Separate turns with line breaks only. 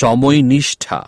সময় নিষ্ঠা।